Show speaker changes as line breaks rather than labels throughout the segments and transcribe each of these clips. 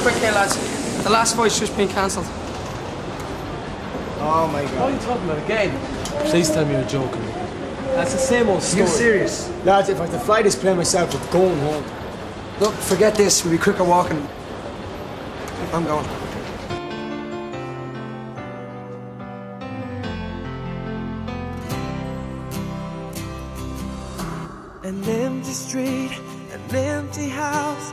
quick here, lads. The last voice just been cancelled.
Oh my god.
What are you talking about again? Please tell me you're joking. That's the same old story.
You're serious? Lads, if I had to fly this plane myself, we're going home.
Look, forget this. We'll be quicker walking. I'm going.
An empty street, an empty house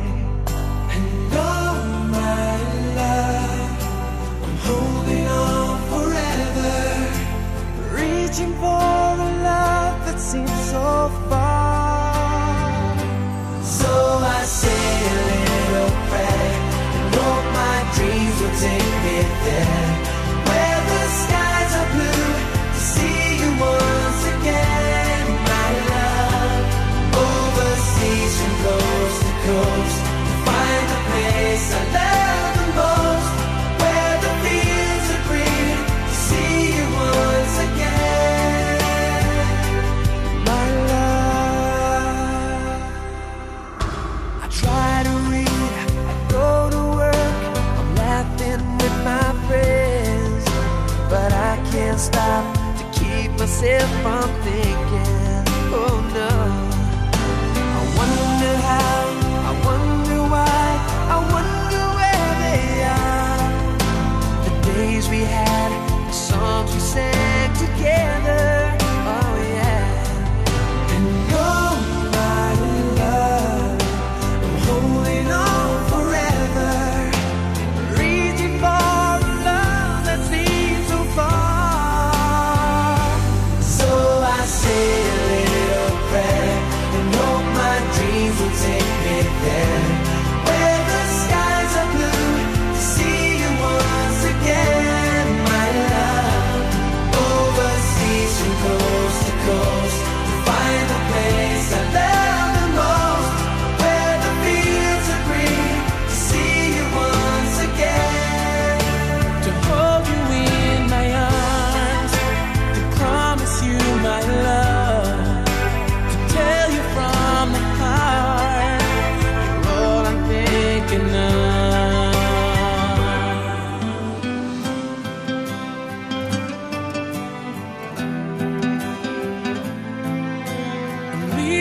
Take me there, stop to keep myself from thinking.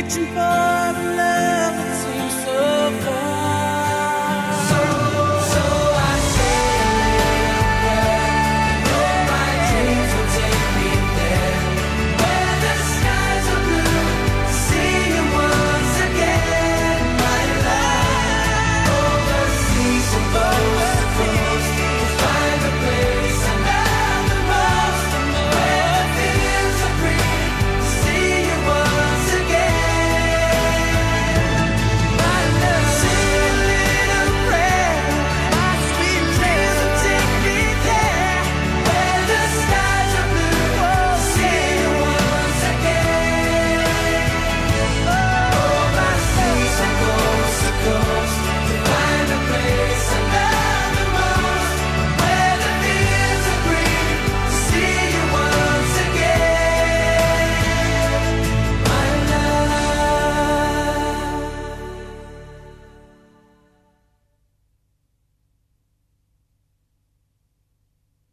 reaching for the love that seems so far.